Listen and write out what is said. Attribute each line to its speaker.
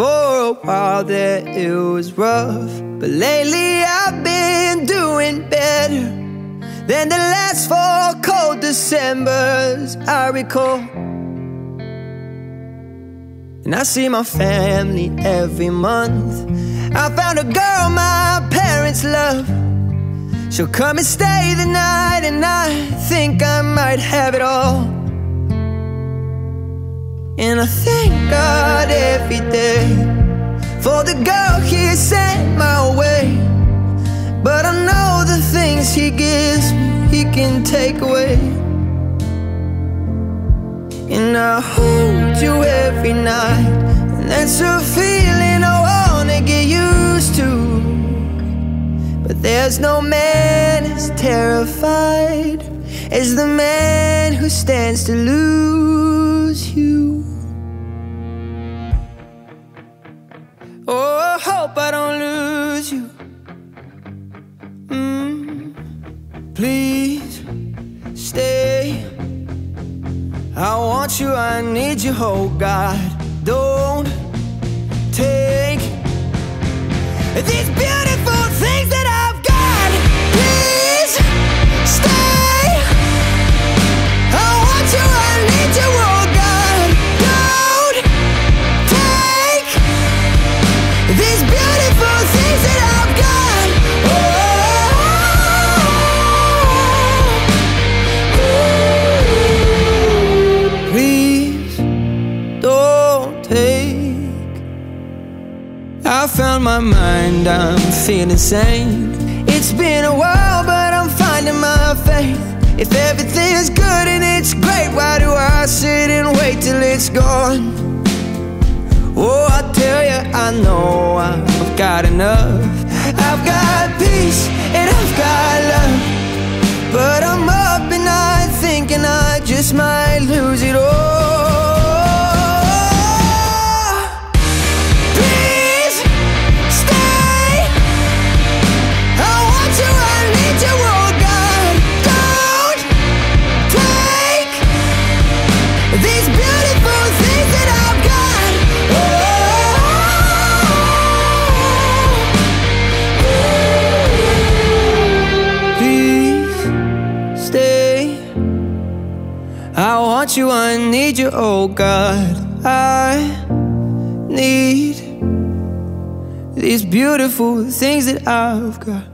Speaker 1: For a while there it was rough, but lately I've been doing better than the last four cold Decembers I recall. And I see my family every month. I found a girl my parents love. She'll come and stay the night, and I think I might have it all. And I thank God every day the girl He sent my way. But I know the things He gives me, He can take away. And I hold you every night, and that's a feeling I wanna get used to. But there's no man as terrified as the man who stands to lose you. Oh, I hope I don't lose you. Mm, please stay. I want you, I need you, oh God. Don't take these beautiful I found my mind, I'm feeling sane. It's been a while, but I'm finding my faith. If everything's good and it's great, why do I sit and wait till it's gone? Oh, I tell you, I know I've got enough. I've got peace and I've got love. But I'm up at night thinking I just might I want you, I need you, oh God. I need these beautiful things that I've got.